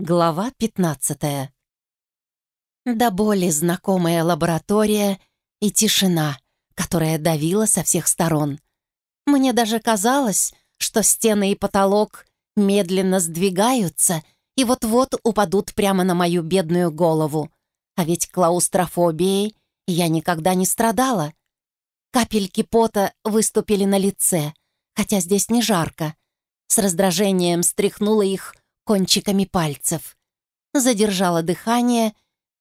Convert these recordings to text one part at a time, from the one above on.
Глава 15 До боли знакомая лаборатория и тишина, которая давила со всех сторон. Мне даже казалось, что стены и потолок медленно сдвигаются и вот-вот упадут прямо на мою бедную голову. А ведь клаустрофобией я никогда не страдала. Капельки пота выступили на лице, хотя здесь не жарко. С раздражением стряхнула их кончиками пальцев, задержала дыхание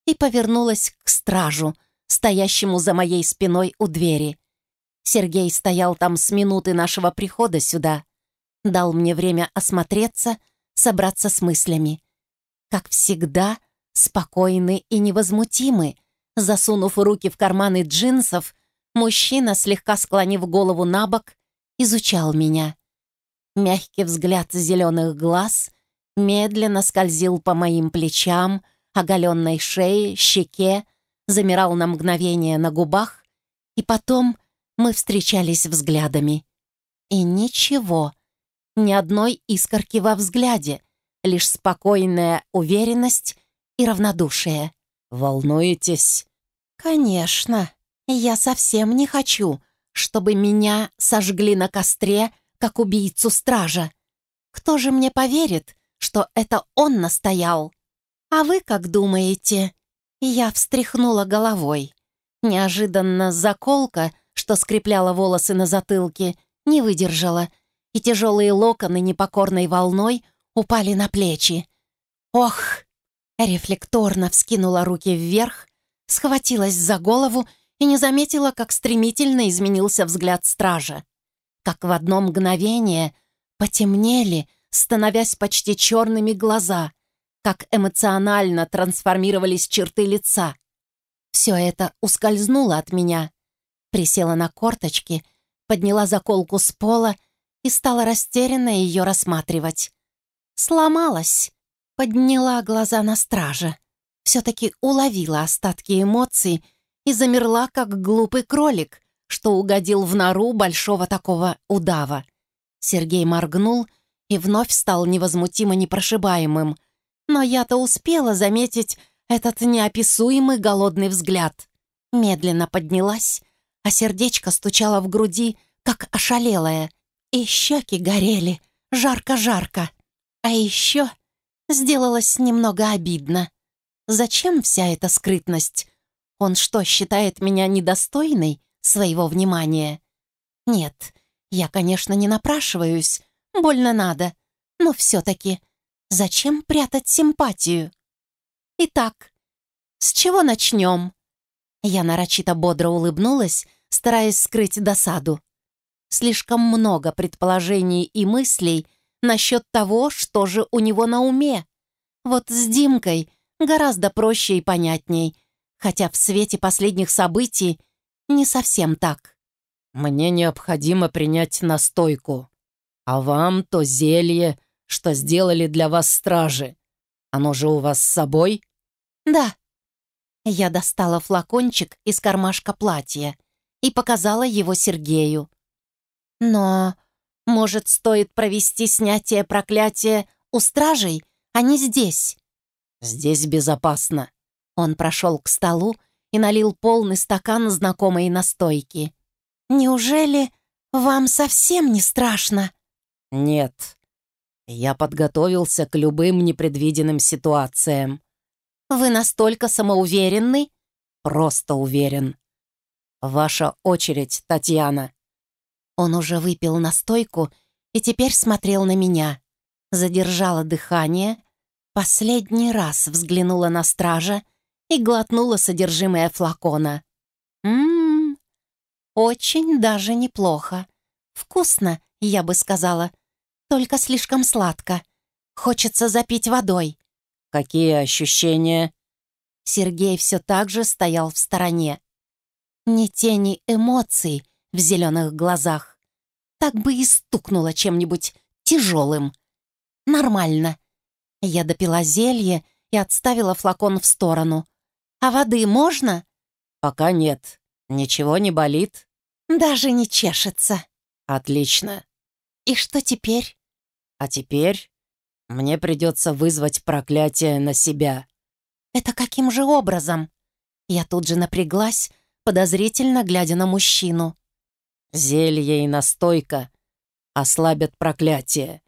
и повернулась к стражу, стоящему за моей спиной у двери. Сергей стоял там с минуты нашего прихода сюда. Дал мне время осмотреться, собраться с мыслями. Как всегда, спокойный и невозмутимый, засунув руки в карманы джинсов, мужчина, слегка склонив голову на бок, изучал меня. Мягкий взгляд зеленых глаз медленно скользил по моим плечам, оголенной шее, щеке, замирал на мгновение на губах, и потом мы встречались взглядами. И ничего, ни одной искорки во взгляде, лишь спокойная уверенность и равнодушие. «Волнуетесь?» «Конечно. Я совсем не хочу, чтобы меня сожгли на костре, как убийцу стража. Кто же мне поверит, что это он настоял. А вы как думаете?» Я встряхнула головой. Неожиданно заколка, что скрепляла волосы на затылке, не выдержала, и тяжелые локоны непокорной волной упали на плечи. «Ох!» Рефлекторно вскинула руки вверх, схватилась за голову и не заметила, как стремительно изменился взгляд стража. Как в одно мгновение потемнели, становясь почти черными глаза, как эмоционально трансформировались черты лица. Все это ускользнуло от меня. Присела на корточки, подняла заколку с пола и стала растерянно ее рассматривать. Сломалась. Подняла глаза на стража. Все-таки уловила остатки эмоций и замерла, как глупый кролик, что угодил в нору большого такого удава. Сергей моргнул — и вновь стал невозмутимо непрошибаемым. Но я-то успела заметить этот неописуемый голодный взгляд. Медленно поднялась, а сердечко стучало в груди, как ошалелое, и щеки горели, жарко-жарко. А еще сделалось немного обидно. Зачем вся эта скрытность? Он что, считает меня недостойной своего внимания? Нет, я, конечно, не напрашиваюсь, Больно надо. Но все-таки зачем прятать симпатию? Итак, с чего начнем? Я нарочито бодро улыбнулась, стараясь скрыть досаду. Слишком много предположений и мыслей насчет того, что же у него на уме. Вот с Димкой гораздо проще и понятней, хотя в свете последних событий не совсем так. «Мне необходимо принять настойку», а вам то зелье, что сделали для вас стражи. Оно же у вас с собой?» «Да». Я достала флакончик из кармашка платья и показала его Сергею. «Но, может, стоит провести снятие проклятия у стражей, а не здесь?» «Здесь безопасно». Он прошел к столу и налил полный стакан знакомой настойки. «Неужели вам совсем не страшно?» «Нет. Я подготовился к любым непредвиденным ситуациям». «Вы настолько самоуверенны?» «Просто уверен. Ваша очередь, Татьяна». Он уже выпил настойку и теперь смотрел на меня. Задержала дыхание, последний раз взглянула на стража и глотнула содержимое флакона. «Ммм, очень даже неплохо. Вкусно, я бы сказала. Только слишком сладко. Хочется запить водой. Какие ощущения? Сергей все так же стоял в стороне. Ни тени эмоций в зеленых глазах. Так бы и стукнуло чем-нибудь тяжелым. Нормально. Я допила зелье и отставила флакон в сторону. «А воды можно?» «Пока нет. Ничего не болит?» «Даже не чешется». «Отлично». «И что теперь?» А теперь мне придется вызвать проклятие на себя». «Это каким же образом?» Я тут же напряглась, подозрительно глядя на мужчину. «Зелье и настойка ослабят проклятие,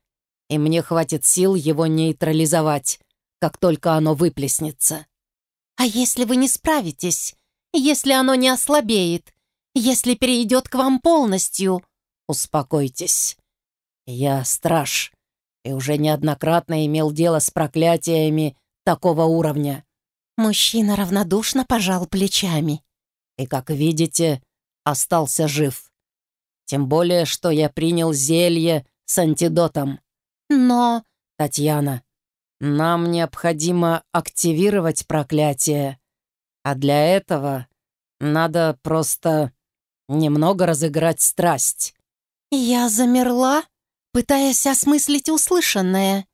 и мне хватит сил его нейтрализовать, как только оно выплеснется». «А если вы не справитесь? Если оно не ослабеет? Если перейдет к вам полностью?» «Успокойтесь. Я страж и уже неоднократно имел дело с проклятиями такого уровня. Мужчина равнодушно пожал плечами. И, как видите, остался жив. Тем более, что я принял зелье с антидотом. Но... Татьяна, нам необходимо активировать проклятие. А для этого надо просто немного разыграть страсть. Я замерла, пытаясь осмыслить услышанное.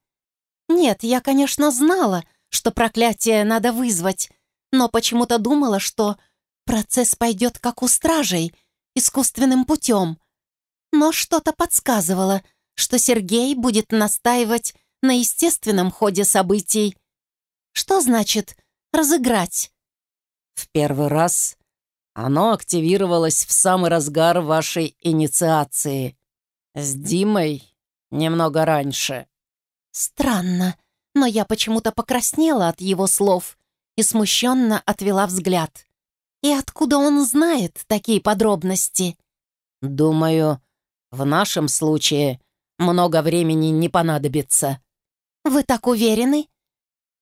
Нет, я, конечно, знала, что проклятие надо вызвать, но почему-то думала, что процесс пойдет как у стражей, искусственным путем. Но что-то подсказывало, что Сергей будет настаивать на естественном ходе событий. Что значит «разыграть»? В первый раз оно активировалось в самый разгар вашей инициации. С Димой немного раньше». «Странно, но я почему-то покраснела от его слов и смущенно отвела взгляд. И откуда он знает такие подробности?» «Думаю, в нашем случае много времени не понадобится». «Вы так уверены?»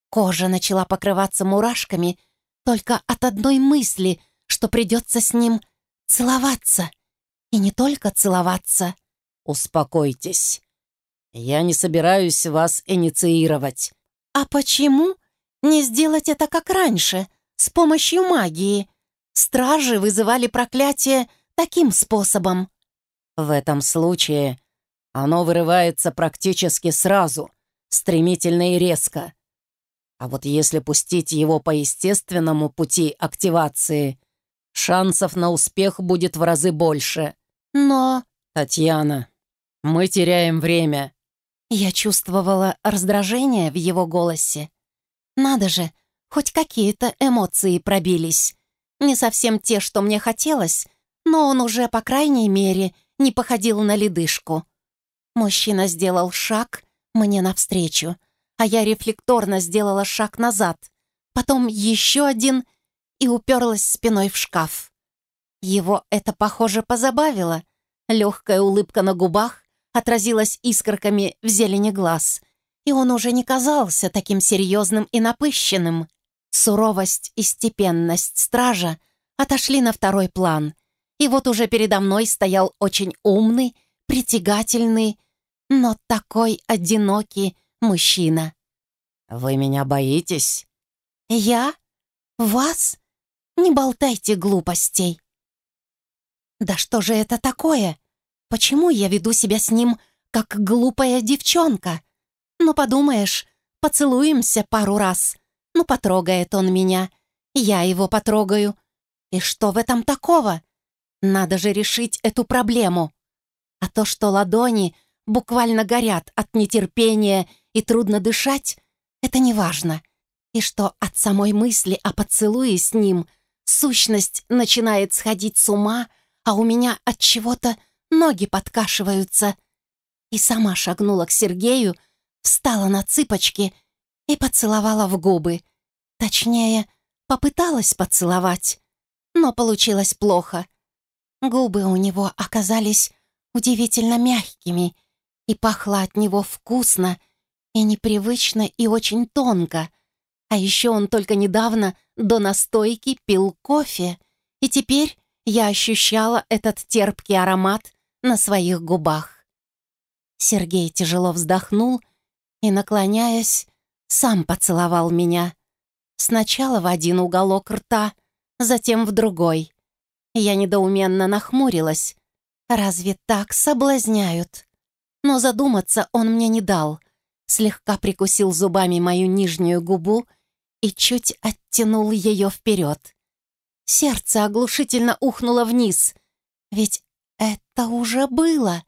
Кожа начала покрываться мурашками только от одной мысли, что придется с ним целоваться. И не только целоваться. «Успокойтесь. Я не собираюсь вас инициировать». «А почему не сделать это как раньше, с помощью магии? Стражи вызывали проклятие таким способом». «В этом случае оно вырывается практически сразу, стремительно и резко. А вот если пустить его по естественному пути активации, шансов на успех будет в разы больше». «Но...» «Татьяна, мы теряем время». Я чувствовала раздражение в его голосе. Надо же, хоть какие-то эмоции пробились. Не совсем те, что мне хотелось, но он уже, по крайней мере, не походил на ледышку. Мужчина сделал шаг мне навстречу, а я рефлекторно сделала шаг назад, потом еще один и уперлась спиной в шкаф. Его это, похоже, позабавило. Легкая улыбка на губах отразилась искорками в зелени глаз, и он уже не казался таким серьезным и напыщенным. Суровость и степенность стража отошли на второй план, и вот уже передо мной стоял очень умный, притягательный, но такой одинокий мужчина. «Вы меня боитесь?» «Я? Вас? Не болтайте глупостей!» «Да что же это такое? Почему я веду себя с ним, как глупая девчонка? Ну, подумаешь, поцелуемся пару раз. Ну, потрогает он меня. Я его потрогаю. И что в этом такого? Надо же решить эту проблему. А то, что ладони буквально горят от нетерпения и трудно дышать, это не важно. И что от самой мысли о поцелуе с ним сущность начинает сходить с ума, а у меня от чего-то ноги подкашиваются. И сама шагнула к Сергею, встала на цыпочки и поцеловала в губы. Точнее, попыталась поцеловать, но получилось плохо. Губы у него оказались удивительно мягкими, и пахло от него вкусно и непривычно и очень тонко. А еще он только недавно до настойки пил кофе, и теперь я ощущала этот терпкий аромат на своих губах. Сергей тяжело вздохнул и, наклоняясь, сам поцеловал меня. Сначала в один уголок рта, затем в другой. Я недоуменно нахмурилась. Разве так соблазняют? Но задуматься он мне не дал. Слегка прикусил зубами мою нижнюю губу и чуть оттянул ее вперед. Сердце оглушительно ухнуло вниз. Ведь это уже было.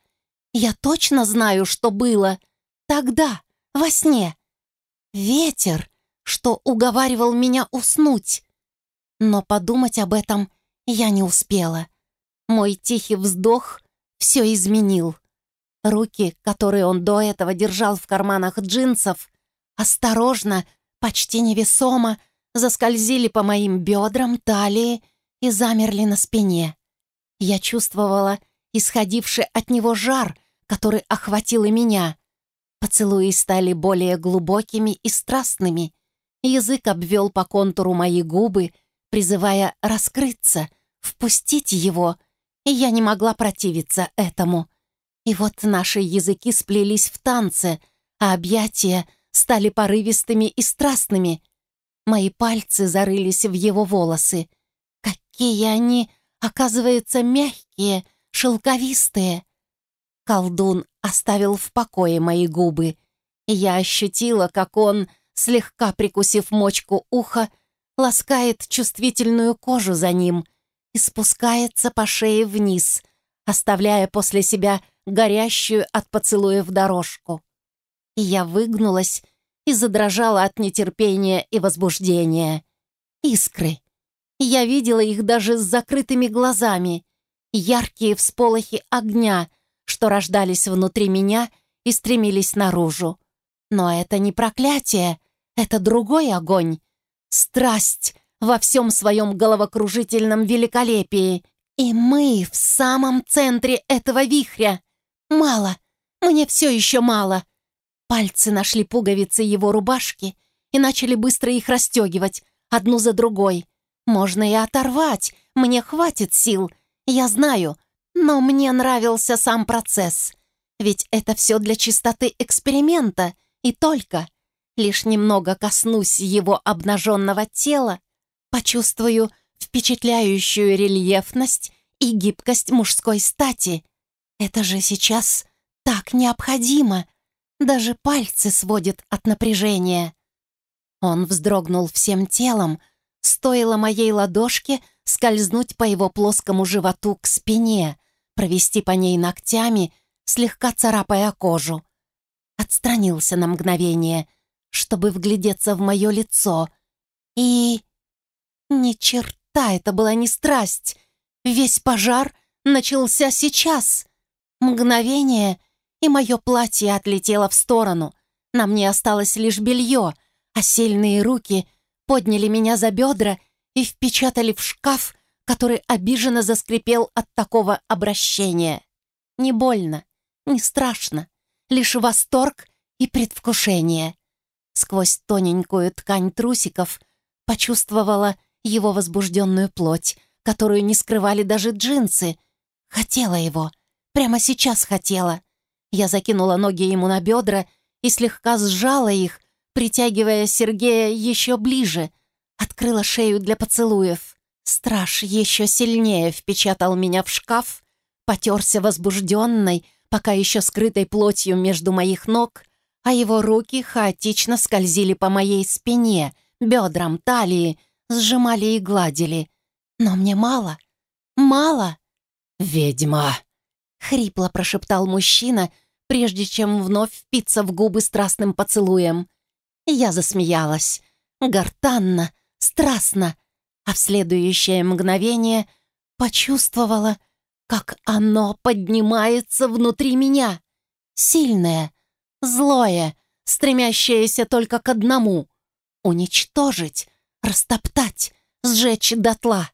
Я точно знаю, что было. Тогда, во сне. Ветер, что уговаривал меня уснуть. Но подумать об этом я не успела. Мой тихий вздох все изменил. Руки, которые он до этого держал в карманах джинсов, осторожно, почти невесомо, заскользили по моим бедрам, талии и замерли на спине. Я чувствовала исходивший от него жар, который охватил и меня. Поцелуи стали более глубокими и страстными. Язык обвел по контуру мои губы, призывая раскрыться, впустить его, и я не могла противиться этому. И вот наши языки сплелись в танце, а объятия стали порывистыми и страстными. Мои пальцы зарылись в его волосы. Какие они, оказывается, мягкие, шелковистые. Колдун оставил в покое мои губы, я ощутила, как он, слегка прикусив мочку уха, ласкает чувствительную кожу за ним и спускается по шее вниз, оставляя после себя горящую от поцелуев дорожку. И я выгнулась и задрожала от нетерпения и возбуждения. Искры. Я видела их даже с закрытыми глазами. Яркие всполохи огня, что рождались внутри меня и стремились наружу. Но это не проклятие, это другой огонь. Страсть во всем своем головокружительном великолепии. И мы в самом центре этого вихря. Мало, мне все еще мало. Пальцы нашли пуговицы его рубашки и начали быстро их расстегивать, одну за другой. Можно и оторвать, мне хватит сил, я знаю, но мне нравился сам процесс. Ведь это все для чистоты эксперимента, и только. Лишь немного коснусь его обнаженного тела, почувствую впечатляющую рельефность и гибкость мужской стати. Это же сейчас так необходимо. Даже пальцы сводят от напряжения. Он вздрогнул всем телом, стоило моей ладошке скользнуть по его плоскому животу к спине, провести по ней ногтями, слегка царапая кожу. Отстранился на мгновение, чтобы вглядеться в мое лицо. И... Ни черта, это была не страсть. Весь пожар начался сейчас. Мгновение, и мое платье отлетело в сторону. На мне осталось лишь белье, а сильные руки подняли меня за бедра и впечатали в шкаф, который обиженно заскрипел от такого обращения. Не больно, не страшно, лишь восторг и предвкушение. Сквозь тоненькую ткань трусиков почувствовала его возбужденную плоть, которую не скрывали даже джинсы. Хотела его — Прямо сейчас хотела. Я закинула ноги ему на бедра и слегка сжала их, притягивая Сергея еще ближе. Открыла шею для поцелуев. Страж еще сильнее впечатал меня в шкаф, потерся возбужденной, пока еще скрытой плотью между моих ног, а его руки хаотично скользили по моей спине, бедрам, талии, сжимали и гладили. Но мне мало, мало. «Ведьма!» — хрипло прошептал мужчина, прежде чем вновь впиться в губы страстным поцелуем. Я засмеялась. Гортанно, страстно, а в следующее мгновение почувствовала, как оно поднимается внутри меня. Сильное, злое, стремящееся только к одному — уничтожить, растоптать, сжечь дотла.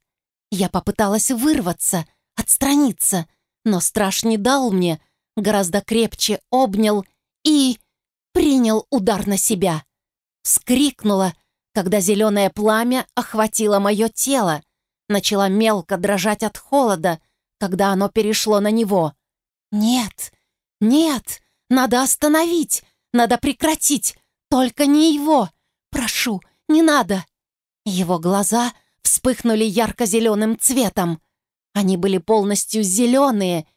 Я попыталась вырваться, отстраниться — но страж не дал мне, гораздо крепче обнял и принял удар на себя. Скрикнула, когда зеленое пламя охватило мое тело, начала мелко дрожать от холода, когда оно перешло на него. «Нет, нет, надо остановить, надо прекратить, только не его. Прошу, не надо». Его глаза вспыхнули ярко-зеленым цветом. Они были полностью зеленые.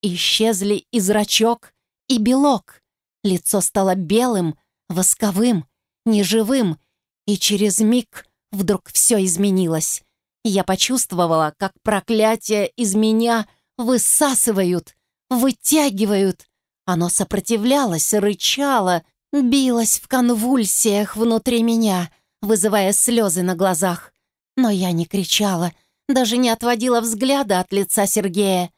Исчезли и зрачок, и белок. Лицо стало белым, восковым, неживым, и через миг вдруг все изменилось. Я почувствовала, как проклятие из меня высасывают, вытягивают. Оно сопротивлялось, рычало, билась в конвульсиях внутри меня, вызывая слезы на глазах. Но я не кричала, даже не отводила взгляда от лица Сергея.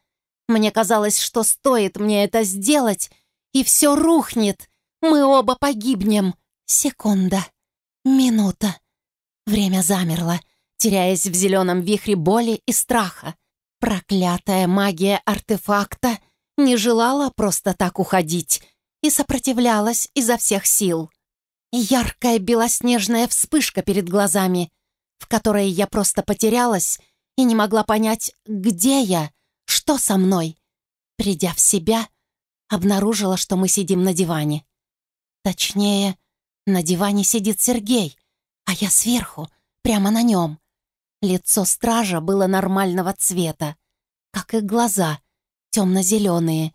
Мне казалось, что стоит мне это сделать, и все рухнет. Мы оба погибнем. Секунда. Минута. Время замерло, теряясь в зеленом вихре боли и страха. Проклятая магия артефакта не желала просто так уходить и сопротивлялась изо всех сил. Яркая белоснежная вспышка перед глазами, в которой я просто потерялась и не могла понять, где я, что со мной. Придя в себя, обнаружила, что мы сидим на диване. Точнее, на диване сидит Сергей, а я сверху, прямо на нем. Лицо стража было нормального цвета, как и глаза, темно-зеленые.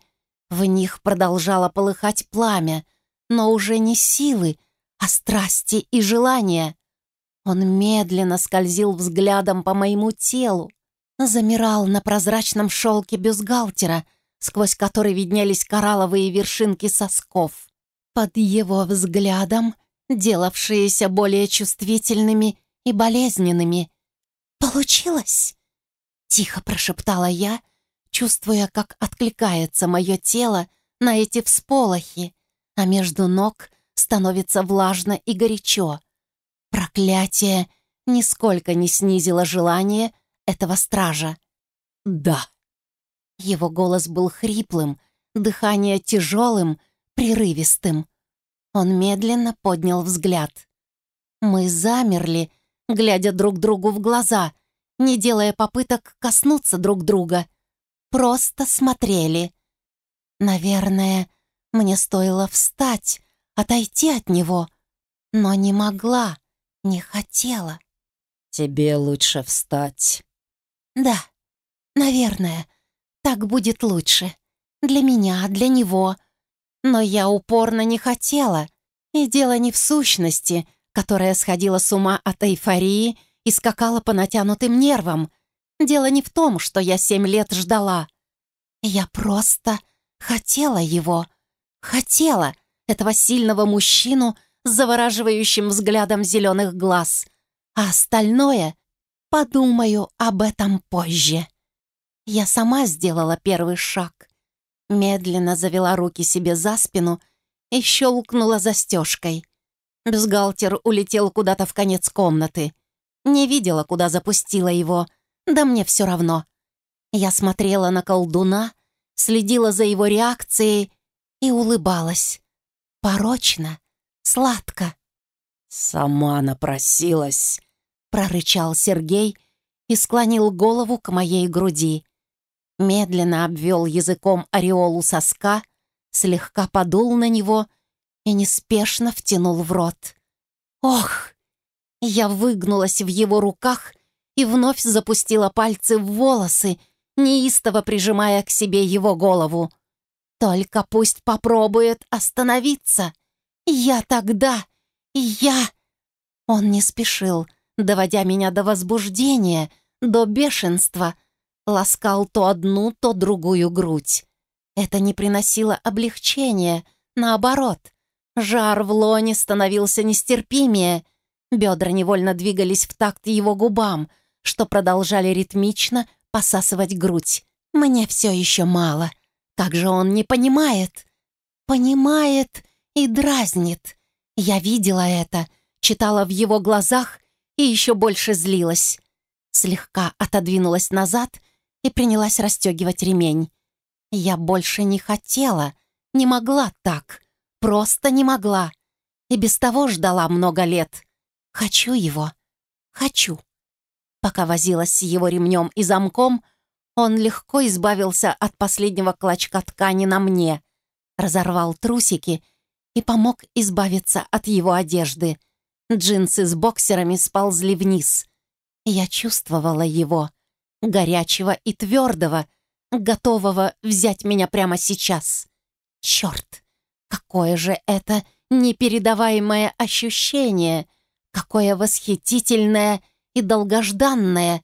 В них продолжало полыхать пламя, но уже не силы, а страсти и желания. Он медленно скользил взглядом по моему телу, замирал на прозрачном шелке бюстгальтера, сквозь который виднелись коралловые вершинки сосков. Под его взглядом, делавшиеся более чувствительными и болезненными. «Получилось!» — тихо прошептала я, чувствуя, как откликается мое тело на эти всполохи, а между ног становится влажно и горячо. Проклятие нисколько не снизило желание этого стража. «Да». Его голос был хриплым, дыхание тяжелым, прерывистым. Он медленно поднял взгляд. Мы замерли, глядя друг другу в глаза, не делая попыток коснуться друг друга. Просто смотрели. Наверное, мне стоило встать, отойти от него, но не могла, не хотела. «Тебе лучше встать». «Да, наверное, так будет лучше. Для меня, для него». Но я упорно не хотела. И дело не в сущности, которая сходила с ума от эйфории и скакала по натянутым нервам. Дело не в том, что я семь лет ждала. Я просто хотела его. Хотела этого сильного мужчину с завораживающим взглядом зеленых глаз. А остальное подумаю об этом позже. Я сама сделала первый шаг. Медленно завела руки себе за спину и щелкнула застежкой. Бюстгальтер улетел куда-то в конец комнаты. Не видела, куда запустила его, да мне все равно. Я смотрела на колдуна, следила за его реакцией и улыбалась. Порочно, сладко. «Сама напросилась», — прорычал Сергей и склонил голову к моей груди медленно обвел языком ореолу соска, слегка подул на него и неспешно втянул в рот. «Ох!» Я выгнулась в его руках и вновь запустила пальцы в волосы, неистово прижимая к себе его голову. «Только пусть попробует остановиться. Я тогда... Я...» Он не спешил, доводя меня до возбуждения, до бешенства — ласкал то одну, то другую грудь. Это не приносило облегчения, наоборот. Жар в лоне становился нестерпимее. Бедра невольно двигались в такт его губам, что продолжали ритмично посасывать грудь. Мне все еще мало. Как же он не понимает? Понимает и дразнит. Я видела это, читала в его глазах и еще больше злилась. Слегка отодвинулась назад и принялась расстегивать ремень. Я больше не хотела, не могла так, просто не могла. И без того ждала много лет. Хочу его, хочу. Пока возилась с его ремнем и замком, он легко избавился от последнего клочка ткани на мне, разорвал трусики и помог избавиться от его одежды. Джинсы с боксерами сползли вниз. Я чувствовала его горячего и твердого, готового взять меня прямо сейчас. Черт, какое же это непередаваемое ощущение, какое восхитительное и долгожданное.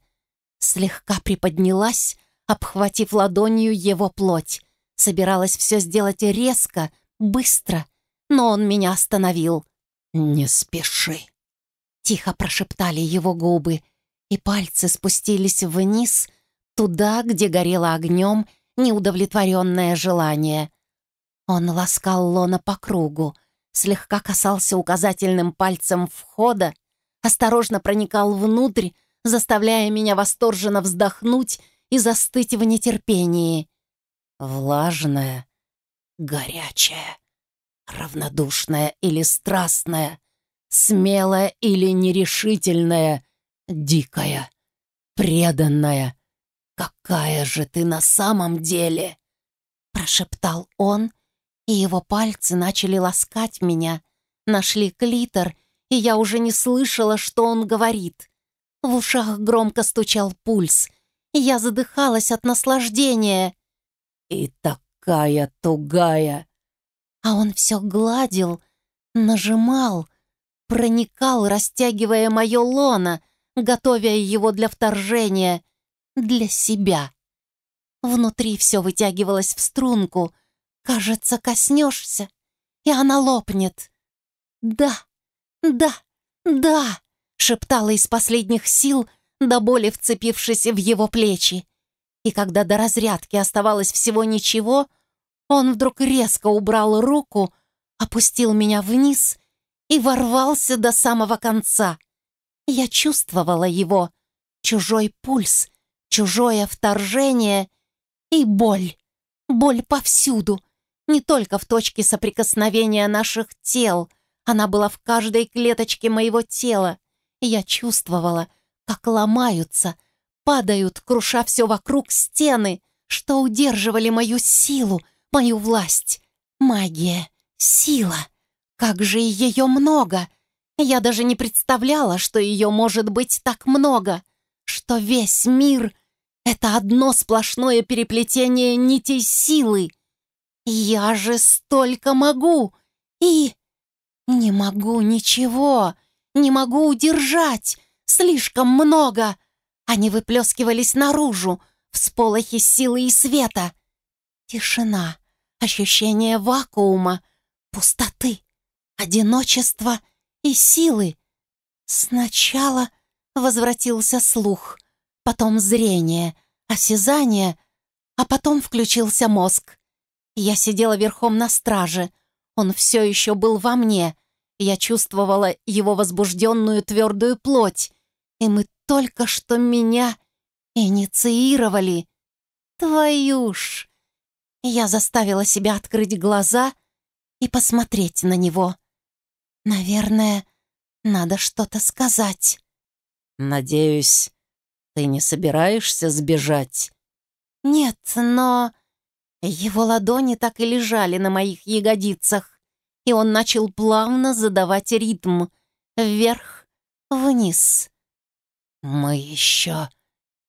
Слегка приподнялась, обхватив ладонью его плоть. Собиралась все сделать резко, быстро, но он меня остановил. «Не спеши», — тихо прошептали его губы, и пальцы спустились вниз, туда, где горело огнем неудовлетворенное желание. Он ласкал лона по кругу, слегка касался указательным пальцем входа, осторожно проникал внутрь, заставляя меня восторженно вздохнуть и застыть в нетерпении. Влажная, горячая, равнодушная или страстная, смелая или нерешительная, дикая, преданная. Какая же ты на самом деле? Прошептал он, и его пальцы начали ласкать меня, нашли клитор, и я уже не слышала, что он говорит. В ушах громко стучал пульс, и я задыхалась от наслаждения. И такая тугая. А он все гладил, нажимал, проникал, растягивая мое лоно, готовя его для вторжения, для себя. Внутри все вытягивалось в струнку. Кажется, коснешься, и она лопнет. «Да, да, да!» — шептала из последних сил, до боли вцепившись в его плечи. И когда до разрядки оставалось всего ничего, он вдруг резко убрал руку, опустил меня вниз и ворвался до самого конца. Я чувствовала его, чужой пульс, чужое вторжение и боль. Боль повсюду, не только в точке соприкосновения наших тел. Она была в каждой клеточке моего тела. Я чувствовала, как ломаются, падают, круша все вокруг стены, что удерживали мою силу, мою власть. Магия, сила. Как же ее много! Я даже не представляла, что ее может быть так много, что весь мир — это одно сплошное переплетение нитей силы. Я же столько могу и... Не могу ничего, не могу удержать, слишком много. Они выплескивались наружу, в сполохе силы и света. Тишина, ощущение вакуума, пустоты, одиночества и силы. Сначала возвратился слух, потом зрение, осязание, а потом включился мозг. Я сидела верхом на страже. Он все еще был во мне. Я чувствовала его возбужденную твердую плоть. И мы только что меня инициировали. Твою ж! Я заставила себя открыть глаза и посмотреть на него. Наверное, надо что-то сказать. «Надеюсь, ты не собираешься сбежать?» «Нет, но...» Его ладони так и лежали на моих ягодицах, и он начал плавно задавать ритм. Вверх, вниз. «Мы еще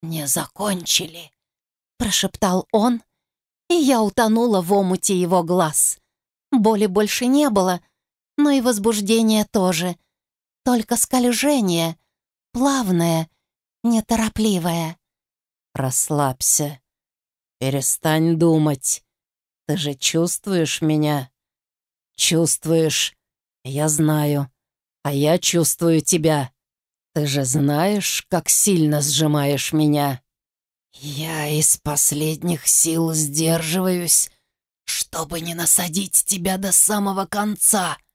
не закончили», — прошептал он, и я утонула в омуте его глаз. Боли больше не было, но и возбуждения тоже. Только скольжение, плавное, неторопливое. «Расслабься. Перестань думать. Ты же чувствуешь меня? Чувствуешь? Я знаю. А я чувствую тебя. Ты же знаешь, как сильно сжимаешь меня. Я из последних сил сдерживаюсь, чтобы не насадить тебя до самого конца», —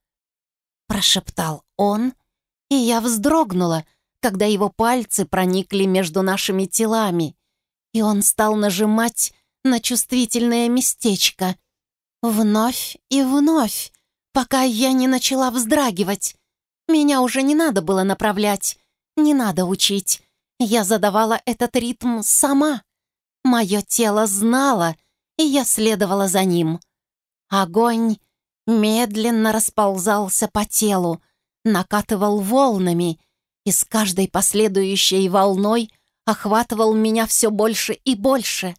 прошептал он, и я вздрогнула, когда его пальцы проникли между нашими телами, и он стал нажимать на чувствительное местечко. Вновь и вновь, пока я не начала вздрагивать. Меня уже не надо было направлять, не надо учить. Я задавала этот ритм сама. Мое тело знало, и я следовала за ним. Огонь медленно расползался по телу, накатывал волнами, и с каждой последующей волной охватывал меня все больше и больше.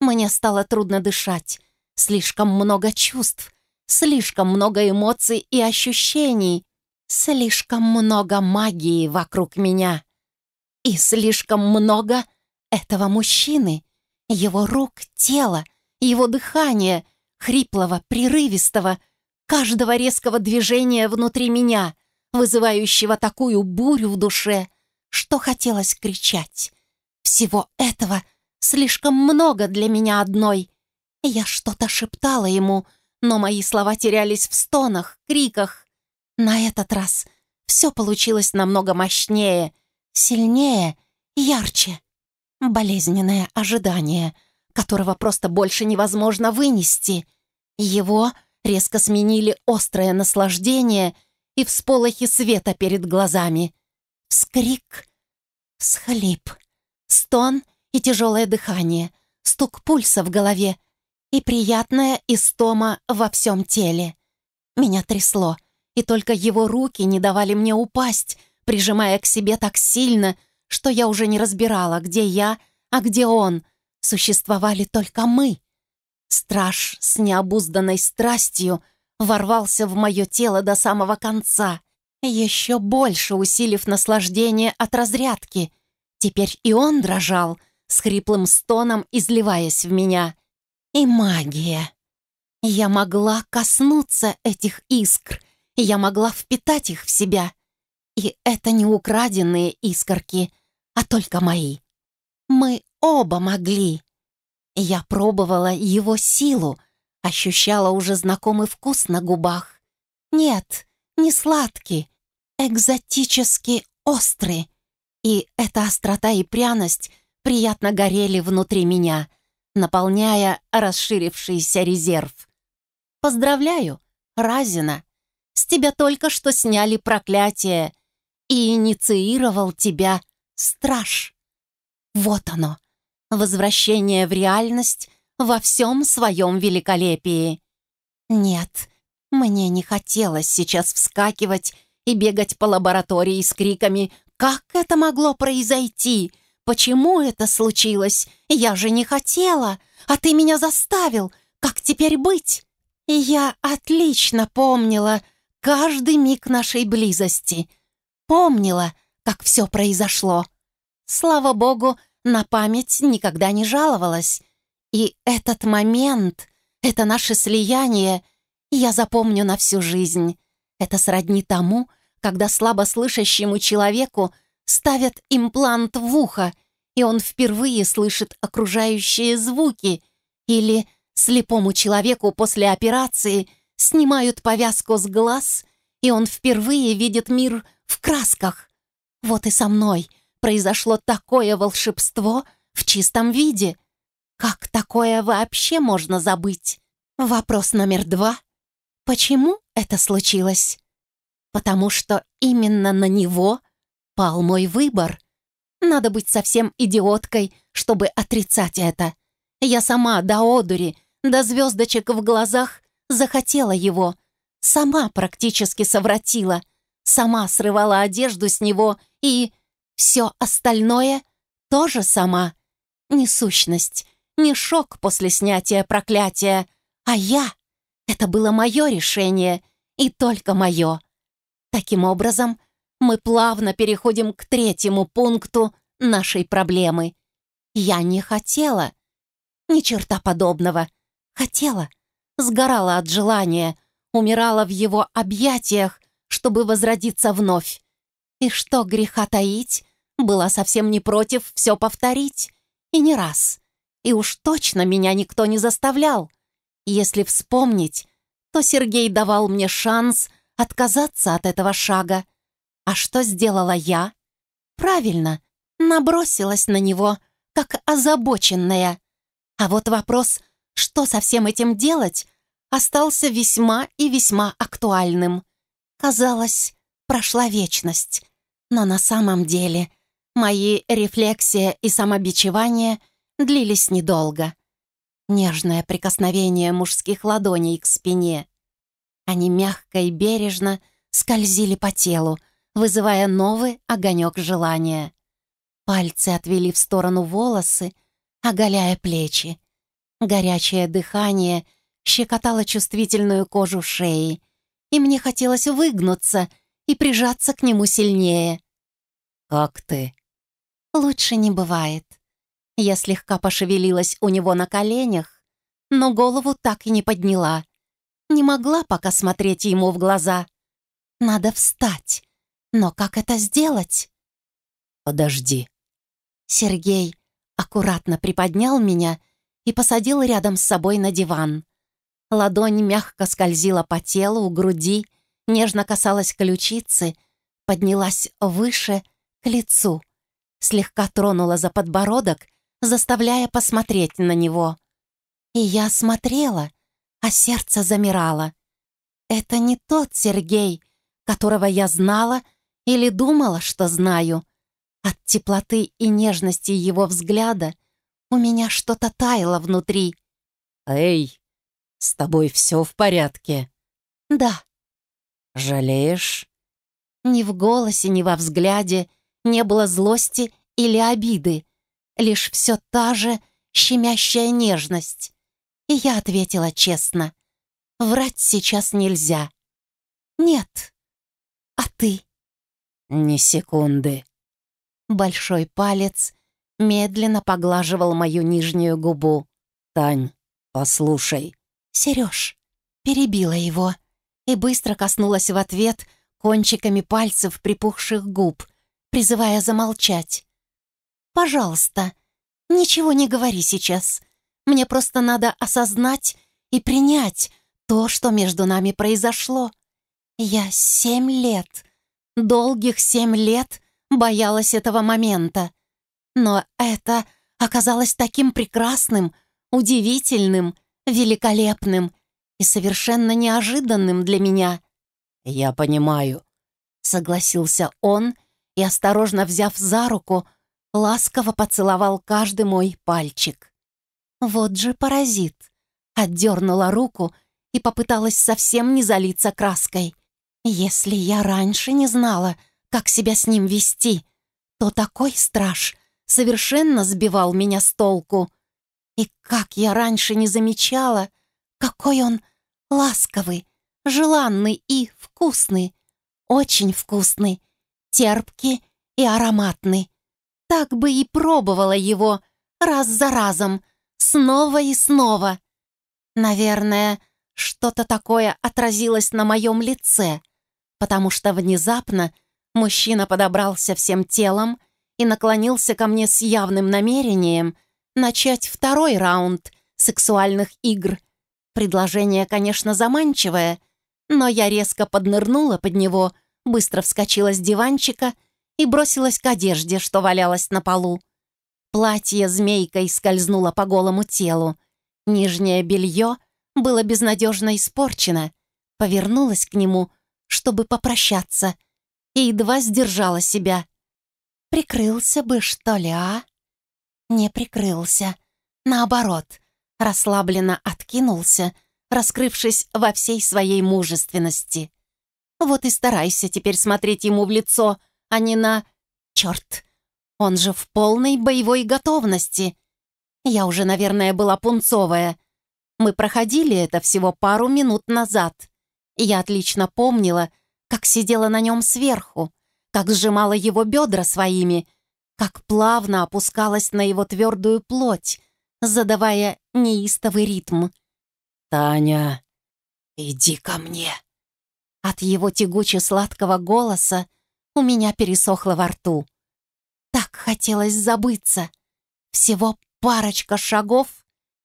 Мне стало трудно дышать, слишком много чувств, слишком много эмоций и ощущений, слишком много магии вокруг меня. И слишком много этого мужчины, его рук, тела, его дыхания, хриплого, прерывистого, каждого резкого движения внутри меня, вызывающего такую бурю в душе, что хотелось кричать. Всего этого слишком много для меня одной. Я что-то шептала ему, но мои слова терялись в стонах, криках. На этот раз все получилось намного мощнее, сильнее, ярче. Болезненное ожидание, которого просто больше невозможно вынести. Его резко сменили острое наслаждение и всполохи света перед глазами. Вскрик, всхлип, стон и тяжелое дыхание, стук пульса в голове и приятная истома во всем теле. Меня трясло, и только его руки не давали мне упасть, прижимая к себе так сильно, что я уже не разбирала, где я, а где он. Существовали только мы. Страж с необузданной страстью ворвался в мое тело до самого конца, еще больше усилив наслаждение от разрядки. Теперь и он дрожал, с хриплым стоном изливаясь в меня. И магия. Я могла коснуться этих искр, я могла впитать их в себя. И это не украденные искорки, а только мои. Мы оба могли. Я пробовала его силу, ощущала уже знакомый вкус на губах. Нет, не сладкий, экзотически острый. И эта острота и пряность приятно горели внутри меня, наполняя расширившийся резерв. «Поздравляю, Разина! С тебя только что сняли проклятие, и инициировал тебя страж. Вот оно, возвращение в реальность во всем своем великолепии. Нет, мне не хотелось сейчас вскакивать и бегать по лаборатории с криками «Как это могло произойти? Почему это случилось? Я же не хотела, а ты меня заставил. Как теперь быть?» Я отлично помнила каждый миг нашей близости. Помнила, как все произошло. Слава богу, на память никогда не жаловалась. И этот момент, это наше слияние, я запомню на всю жизнь. Это сродни тому, когда слабослышащему человеку ставят имплант в ухо, и он впервые слышит окружающие звуки, или слепому человеку после операции снимают повязку с глаз, и он впервые видит мир в красках. Вот и со мной произошло такое волшебство в чистом виде. Как такое вообще можно забыть? Вопрос номер два. Почему это случилось? Потому что именно на него пал мой выбор. Надо быть совсем идиоткой, чтобы отрицать это. Я сама до одури, до звездочек в глазах захотела его. Сама практически совратила — сама срывала одежду с него и... Все остальное тоже сама. Не сущность, не шок после снятия проклятия, а я. Это было мое решение, и только мое. Таким образом, мы плавно переходим к третьему пункту нашей проблемы. Я не хотела. Ни черта подобного. Хотела. Сгорала от желания, умирала в его объятиях, чтобы возродиться вновь. И что греха таить, была совсем не против все повторить. И не раз. И уж точно меня никто не заставлял. Если вспомнить, то Сергей давал мне шанс отказаться от этого шага. А что сделала я? Правильно, набросилась на него, как озабоченная. А вот вопрос, что со всем этим делать, остался весьма и весьма актуальным. Казалось, прошла вечность. Но на самом деле мои рефлексия и самобичевание длились недолго. Нежное прикосновение мужских ладоней к спине. Они мягко и бережно скользили по телу, вызывая новый огонек желания. Пальцы отвели в сторону волосы, оголяя плечи. Горячее дыхание щекотало чувствительную кожу шеи, и мне хотелось выгнуться и прижаться к нему сильнее. «Как ты?» «Лучше не бывает». Я слегка пошевелилась у него на коленях, но голову так и не подняла. Не могла пока смотреть ему в глаза. Надо встать. Но как это сделать? Подожди. Сергей аккуратно приподнял меня и посадил рядом с собой на диван. Ладонь мягко скользила по телу, груди, нежно касалась ключицы, поднялась выше, к лицу, слегка тронула за подбородок, заставляя посмотреть на него. И я смотрела, а сердце замирало. Это не тот Сергей, которого я знала или думала, что знаю. От теплоты и нежности его взгляда у меня что-то таяло внутри. «Эй, с тобой все в порядке?» «Да». «Жалеешь?» Ни в голосе, ни во взгляде не было злости или обиды, лишь все та же щемящая нежность. И я ответила честно. Врать сейчас нельзя. Нет. А ты? Ни секунды. Большой палец медленно поглаживал мою нижнюю губу. «Тань, послушай». «Сереж», перебила его и быстро коснулась в ответ кончиками пальцев припухших губ, призывая замолчать. «Пожалуйста, ничего не говори сейчас. Мне просто надо осознать и принять то, что между нами произошло. Я семь лет, долгих семь лет боялась этого момента. Но это оказалось таким прекрасным, удивительным, великолепным и совершенно неожиданным для меня. «Я понимаю», — согласился он и, осторожно взяв за руку, ласково поцеловал каждый мой пальчик. Вот же паразит. Отдернула руку и попыталась совсем не залиться краской. Если я раньше не знала, как себя с ним вести, то такой страж совершенно сбивал меня с толку. И как я раньше не замечала, какой он ласковый, желанный и вкусный, очень вкусный, терпкий и ароматный. Так бы и пробовала его раз за разом, снова и снова. Наверное, что-то такое отразилось на моем лице, потому что внезапно мужчина подобрался всем телом и наклонился ко мне с явным намерением начать второй раунд сексуальных игр. Предложение, конечно, заманчивое, но я резко поднырнула под него, быстро вскочила с диванчика и бросилась к одежде, что валялась на полу. Платье змейкой скользнуло по голому телу. Нижнее белье было безнадежно испорчено. Повернулась к нему, чтобы попрощаться, и едва сдержала себя. Прикрылся бы, что ли, а? Не прикрылся. Наоборот, расслабленно откинулся, раскрывшись во всей своей мужественности. Вот и старайся теперь смотреть ему в лицо, а не на... Черт, он же в полной боевой готовности. Я уже, наверное, была пунцовая. Мы проходили это всего пару минут назад. Я отлично помнила, как сидела на нем сверху, как сжимала его бедра своими, как плавно опускалась на его твердую плоть, задавая неистовый ритм. «Таня, иди ко мне!» От его тягуче-сладкого голоса у меня пересохло во рту. Так хотелось забыться. Всего парочка шагов,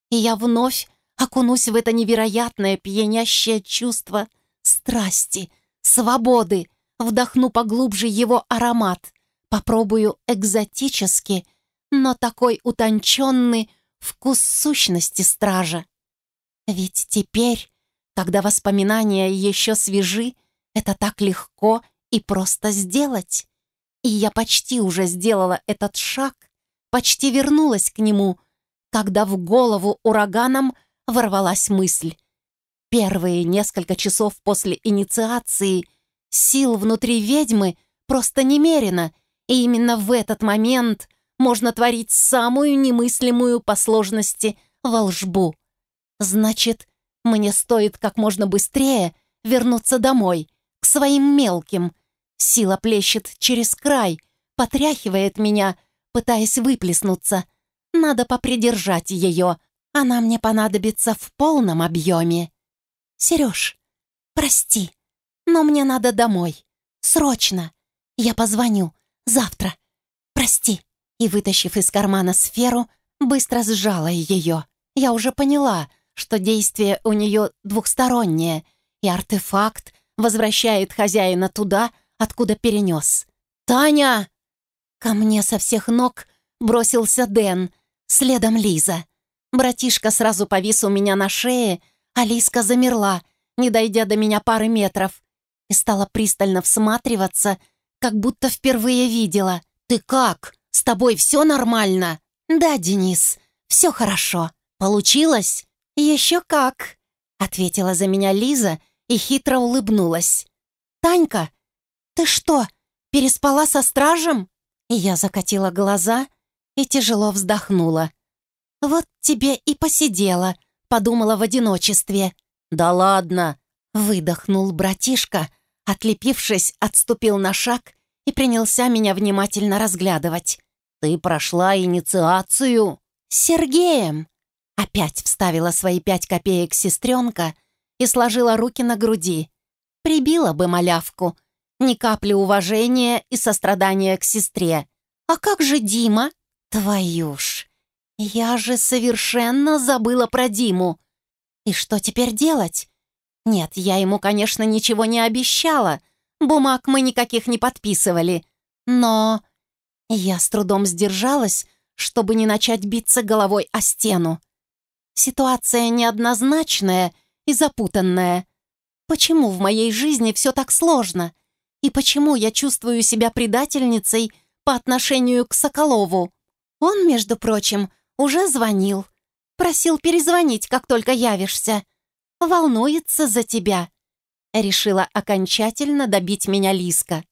и я вновь окунусь в это невероятное пьянящее чувство страсти, свободы, вдохну поглубже его аромат, попробую экзотически, но такой утонченный вкус сущности стража. Ведь теперь, когда воспоминания еще свежи, это так легко и просто сделать. И я почти уже сделала этот шаг, почти вернулась к нему, когда в голову ураганом ворвалась мысль. Первые несколько часов после инициации сил внутри ведьмы просто немерено, и именно в этот момент можно творить самую немыслимую по сложности волжбу. Значит, мне стоит как можно быстрее вернуться домой, к своим мелким. Сила плещет через край, потряхивает меня, пытаясь выплеснуться. Надо попридержать ее, она мне понадобится в полном объеме. «Сереж, прости, но мне надо домой. Срочно. Я позвоню. Завтра. Прости». И, вытащив из кармана сферу, быстро сжала ее. Я уже поняла, что действие у нее двухстороннее, и артефакт возвращает хозяина туда, откуда перенес. «Таня!» Ко мне со всех ног бросился Дэн, следом Лиза. Братишка сразу повис у меня на шее, а Лизка замерла, не дойдя до меня пары метров, и стала пристально всматриваться, как будто впервые видела. «Ты как? С тобой все нормально?» «Да, Денис, все хорошо. Получилось?» «Еще как!» — ответила за меня Лиза и хитро улыбнулась. «Танька, ты что, переспала со стражем?» И я закатила глаза и тяжело вздохнула. «Вот тебе и посидела», — подумала в одиночестве. «Да ладно!» — выдохнул братишка, отлепившись, отступил на шаг и принялся меня внимательно разглядывать. «Ты прошла инициацию?» «С Сергеем!» Опять вставила свои пять копеек сестренка и сложила руки на груди. Прибила бы малявку, ни капли уважения и сострадания к сестре. «А как же Дима?» «Твою ж! Я же совершенно забыла про Диму! И что теперь делать? Нет, я ему, конечно, ничего не обещала. Бумаг мы никаких не подписывали. Но я с трудом сдержалась, чтобы не начать биться головой о стену. Ситуация неоднозначная и запутанная. Почему в моей жизни все так сложно? И почему я чувствую себя предательницей по отношению к Соколову? Он, между прочим, уже звонил. Просил перезвонить, как только явишься. Волнуется за тебя. Решила окончательно добить меня Лиска.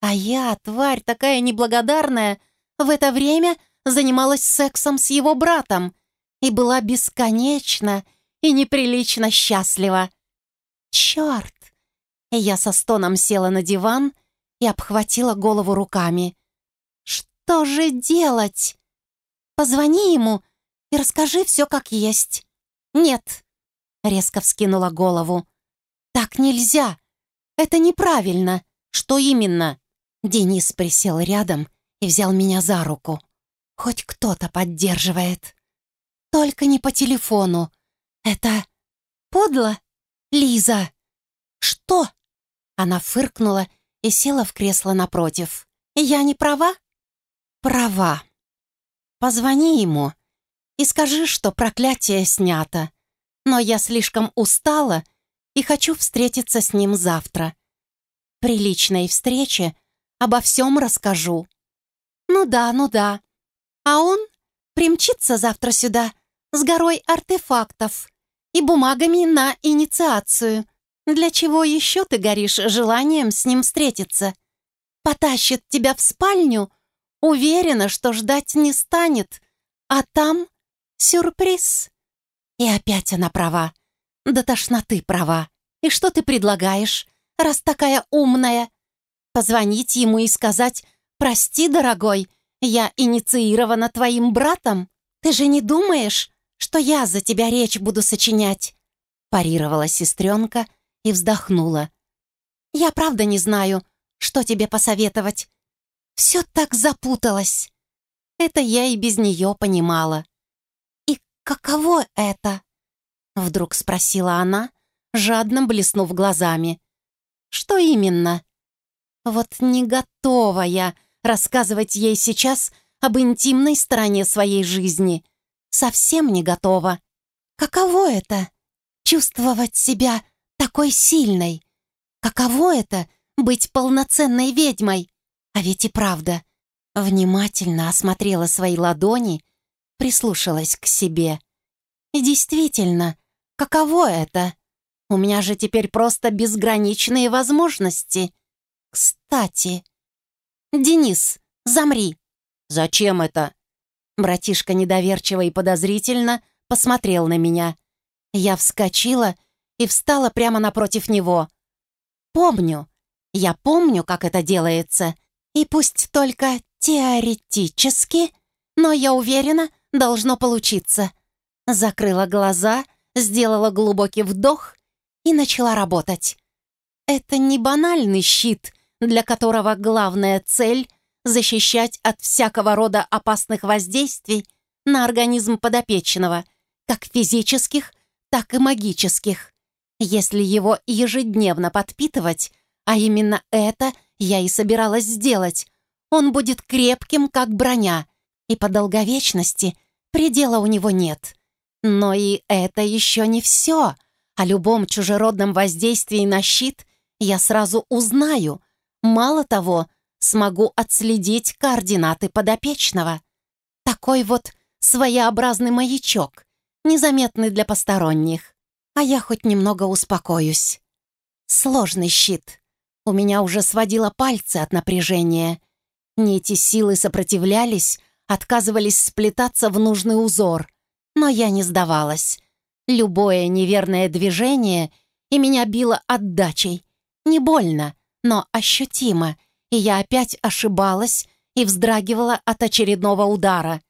А я, тварь такая неблагодарная, в это время занималась сексом с его братом и была бесконечно и неприлично счастлива. Черт! Я со стоном села на диван и обхватила голову руками. «Что же делать? Позвони ему и расскажи все как есть». «Нет», — резко вскинула голову. «Так нельзя. Это неправильно. Что именно?» Денис присел рядом и взял меня за руку. «Хоть кто-то поддерживает. Только не по телефону. Это подло, Лиза». «Что?» Она фыркнула и села в кресло напротив. «Я не права?» «Права. Позвони ему и скажи, что проклятие снято. Но я слишком устала и хочу встретиться с ним завтра. При личной встрече обо всем расскажу». «Ну да, ну да. А он примчится завтра сюда с горой артефактов и бумагами на инициацию. Для чего еще ты горишь желанием с ним встретиться? Потащит тебя в спальню, уверена, что ждать не станет, а там сюрприз. И опять она права. До тошноты права. И что ты предлагаешь, раз такая умная? Позвонить ему и сказать «Прости, дорогой, я инициирована твоим братом? Ты же не думаешь, что я за тебя речь буду сочинять?» парировала сестренка, — и вздохнула. «Я правда не знаю, что тебе посоветовать. Все так запуталось. Это я и без нее понимала». «И каково это?» Вдруг спросила она, жадно блеснув глазами. «Что именно?» «Вот не готова я рассказывать ей сейчас об интимной стороне своей жизни. Совсем не готова. Каково это — чувствовать себя такой сильной. Каково это — быть полноценной ведьмой? А ведь и правда. Внимательно осмотрела свои ладони, прислушалась к себе. И действительно, каково это? У меня же теперь просто безграничные возможности. Кстати... «Денис, замри!» «Зачем это?» Братишка недоверчиво и подозрительно посмотрел на меня. Я вскочила и встала прямо напротив него. «Помню. Я помню, как это делается. И пусть только теоретически, но я уверена, должно получиться». Закрыла глаза, сделала глубокий вдох и начала работать. Это не банальный щит, для которого главная цель — защищать от всякого рода опасных воздействий на организм подопечного, как физических, так и магических. Если его ежедневно подпитывать, а именно это я и собиралась сделать, он будет крепким, как броня, и по долговечности предела у него нет. Но и это еще не все. О любом чужеродном воздействии на щит я сразу узнаю. Мало того, смогу отследить координаты подопечного. Такой вот своеобразный маячок, незаметный для посторонних. А я хоть немного успокоюсь. Сложный щит. У меня уже сводило пальцы от напряжения. Нити силы сопротивлялись, отказывались сплетаться в нужный узор. Но я не сдавалась. Любое неверное движение, и меня било отдачей. Не больно, но ощутимо, и я опять ошибалась и вздрагивала от очередного удара.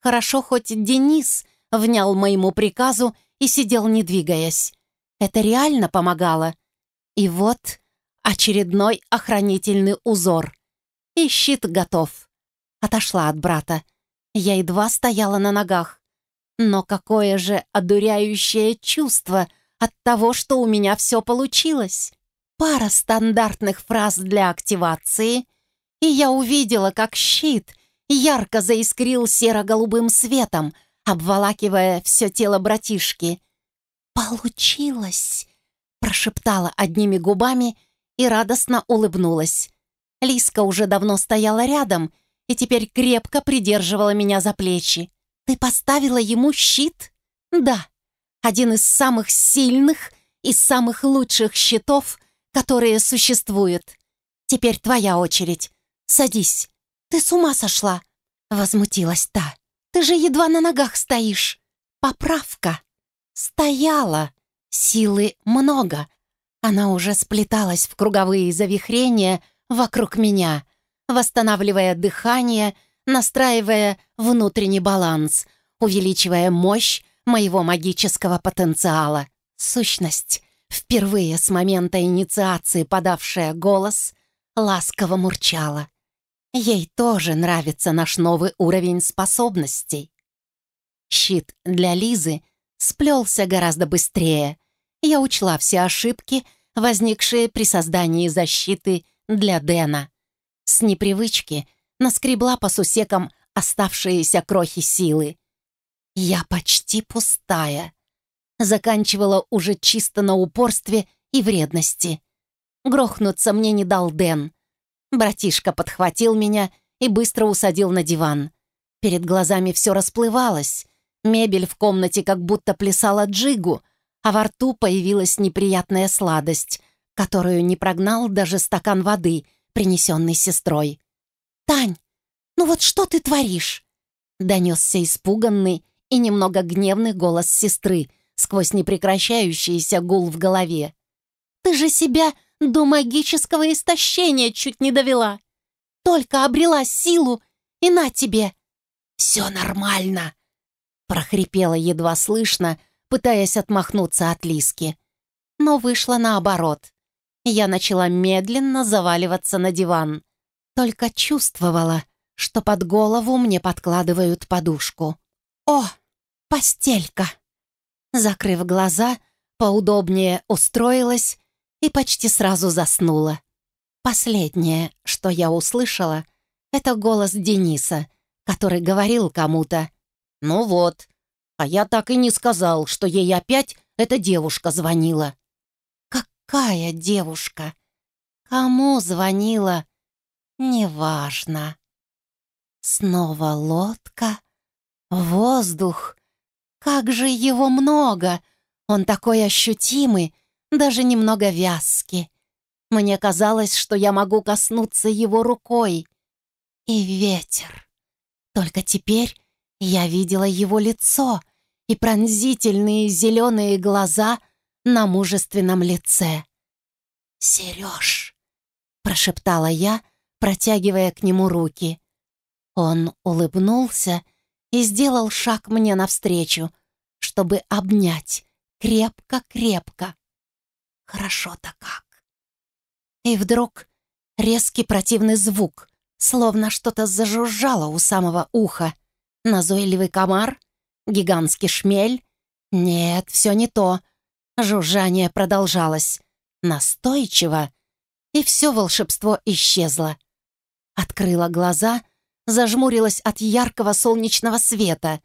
Хорошо, хоть Денис внял моему приказу и сидел, не двигаясь. Это реально помогало. И вот очередной охранительный узор. И щит готов. Отошла от брата. Я едва стояла на ногах. Но какое же одуряющее чувство от того, что у меня все получилось. Пара стандартных фраз для активации, и я увидела, как щит ярко заискрил серо-голубым светом, обволакивая все тело братишки. «Получилось!» — прошептала одними губами и радостно улыбнулась. Лиска уже давно стояла рядом и теперь крепко придерживала меня за плечи. «Ты поставила ему щит?» «Да, один из самых сильных и самых лучших щитов, которые существуют. Теперь твоя очередь. Садись. Ты с ума сошла?» Возмутилась та. «Ты же едва на ногах стоишь. Поправка. Стояла. Силы много. Она уже сплеталась в круговые завихрения вокруг меня, восстанавливая дыхание настраивая внутренний баланс, увеличивая мощь моего магического потенциала. Сущность, впервые с момента инициации подавшая голос, ласково мурчала. Ей тоже нравится наш новый уровень способностей. Щит для Лизы сплелся гораздо быстрее. Я учла все ошибки, возникшие при создании защиты для Дэна. С непривычки наскребла по сусекам оставшиеся крохи силы. Я почти пустая. Заканчивала уже чисто на упорстве и вредности. Грохнуться мне не дал Дэн. Братишка подхватил меня и быстро усадил на диван. Перед глазами все расплывалось. Мебель в комнате как будто плясала джигу, а во рту появилась неприятная сладость, которую не прогнал даже стакан воды, принесенный сестрой. «Тань, ну вот что ты творишь?» Донесся испуганный и немного гневный голос сестры сквозь непрекращающийся гул в голове. «Ты же себя до магического истощения чуть не довела. Только обрела силу, и на тебе!» «Все нормально!» прохрипела едва слышно, пытаясь отмахнуться от Лиски. Но вышло наоборот. Я начала медленно заваливаться на диван. Только чувствовала, что под голову мне подкладывают подушку. «О, постелька!» Закрыв глаза, поудобнее устроилась и почти сразу заснула. Последнее, что я услышала, это голос Дениса, который говорил кому-то. «Ну вот, а я так и не сказал, что ей опять эта девушка звонила». «Какая девушка? Кому звонила?» неважно. Снова лодка, воздух. Как же его много! Он такой ощутимый, даже немного вязкий. Мне казалось, что я могу коснуться его рукой. И ветер. Только теперь я видела его лицо и пронзительные зеленые глаза на мужественном лице. «Сереж!» — прошептала я, — протягивая к нему руки. Он улыбнулся и сделал шаг мне навстречу, чтобы обнять крепко-крепко. Хорошо-то как. И вдруг резкий противный звук, словно что-то зажужжало у самого уха. Назойливый комар? Гигантский шмель? Нет, все не то. Жужжание продолжалось. Настойчиво. И все волшебство исчезло. Открыла глаза, зажмурилась от яркого солнечного света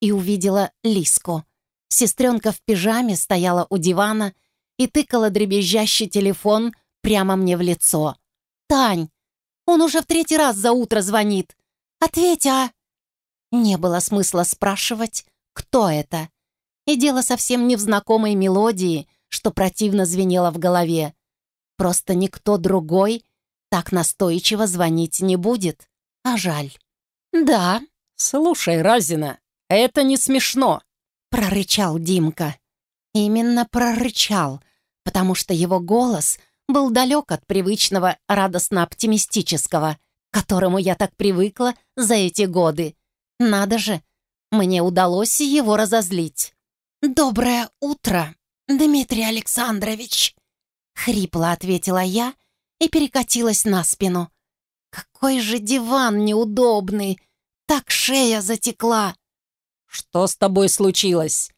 и увидела Лиску. Сестренка в пижаме стояла у дивана и тыкала дребезжащий телефон прямо мне в лицо. «Тань, он уже в третий раз за утро звонит. Ответь, а!» Не было смысла спрашивать, кто это. И дело совсем не в знакомой мелодии, что противно звенело в голове. Просто никто другой так настойчиво звонить не будет. А жаль. «Да». «Слушай, Разина, это не смешно», — прорычал Димка. Именно прорычал, потому что его голос был далек от привычного радостно-оптимистического, к которому я так привыкла за эти годы. Надо же, мне удалось его разозлить. «Доброе утро, Дмитрий Александрович!» Хрипло ответила я и перекатилась на спину. «Какой же диван неудобный! Так шея затекла!» «Что с тобой случилось?»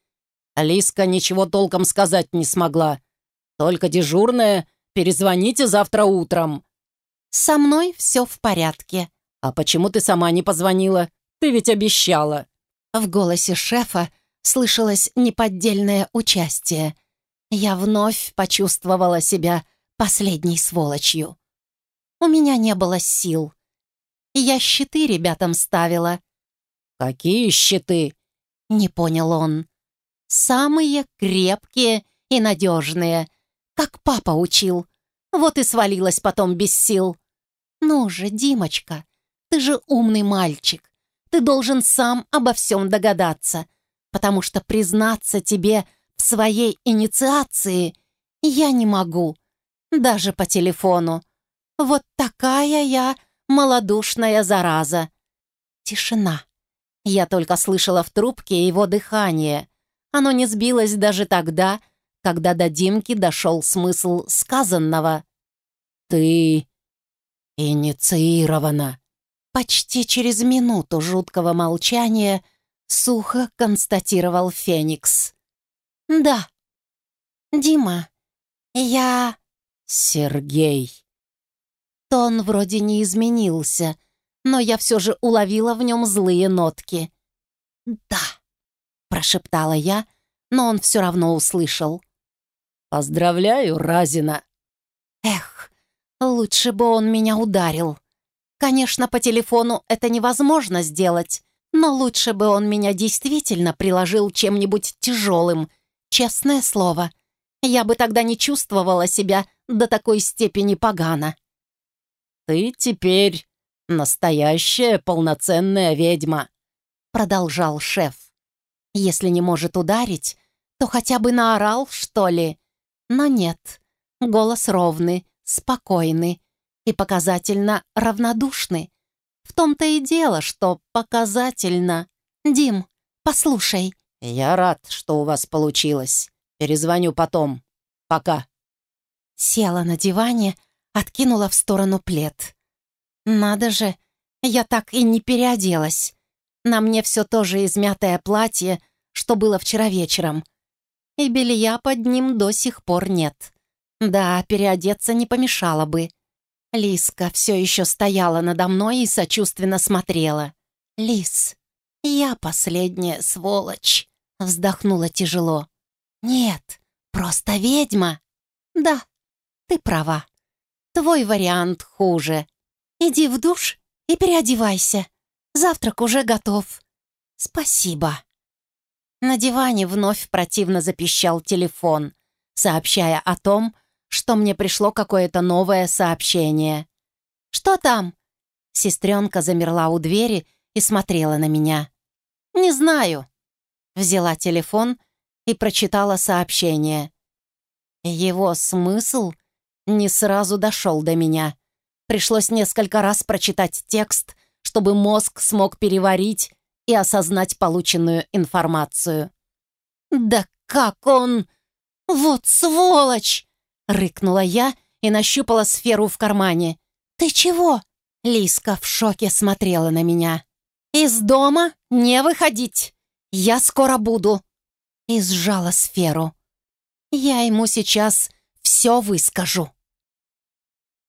Алиска ничего толком сказать не смогла. «Только дежурная, перезвоните завтра утром». «Со мной все в порядке». «А почему ты сама не позвонила? Ты ведь обещала». В голосе шефа слышалось неподдельное участие. Я вновь почувствовала себя последней сволочью. У меня не было сил. Я щиты ребятам ставила. «Какие щиты?» — не понял он. «Самые крепкие и надежные, как папа учил. Вот и свалилась потом без сил. Ну же, Димочка, ты же умный мальчик. Ты должен сам обо всем догадаться, потому что признаться тебе в своей инициации я не могу, даже по телефону. Вот такая я малодушная зараза. Тишина. Я только слышала в трубке его дыхание. Оно не сбилось даже тогда, когда до Димки дошел смысл сказанного. «Ты инициирована». Почти через минуту жуткого молчания сухо констатировал Феникс. «Да, Дима, я...» «Сергей». Тон вроде не изменился, но я все же уловила в нем злые нотки. «Да», — прошептала я, но он все равно услышал. «Поздравляю, Разина!» «Эх, лучше бы он меня ударил. Конечно, по телефону это невозможно сделать, но лучше бы он меня действительно приложил чем-нибудь тяжелым, честное слово. Я бы тогда не чувствовала себя до такой степени погано. «Ты теперь настоящая полноценная ведьма», — продолжал шеф. «Если не может ударить, то хотя бы наорал, что ли? Но нет, голос ровный, спокойный и показательно равнодушный. В том-то и дело, что показательно. Дим, послушай». «Я рад, что у вас получилось. Перезвоню потом. Пока». Села на диване, откинула в сторону плед. «Надо же, я так и не переоделась. На мне все то же измятое платье, что было вчера вечером. И белья под ним до сих пор нет. Да, переодеться не помешало бы. Лиска все еще стояла надо мной и сочувственно смотрела. «Лис, я последняя сволочь», — вздохнула тяжело. «Нет, просто ведьма». «Да, ты права. Твой вариант хуже. Иди в душ и переодевайся. Завтрак уже готов. Спасибо». На диване вновь противно запищал телефон, сообщая о том, что мне пришло какое-то новое сообщение. «Что там?» Сестренка замерла у двери и смотрела на меня. «Не знаю». Взяла телефон и прочитала сообщение. Его смысл не сразу дошел до меня. Пришлось несколько раз прочитать текст, чтобы мозг смог переварить и осознать полученную информацию. «Да как он... Вот сволочь!» Рыкнула я и нащупала сферу в кармане. «Ты чего?» Лиска в шоке смотрела на меня. «Из дома не выходить! Я скоро буду!» И сжала сферу. «Я ему сейчас все выскажу».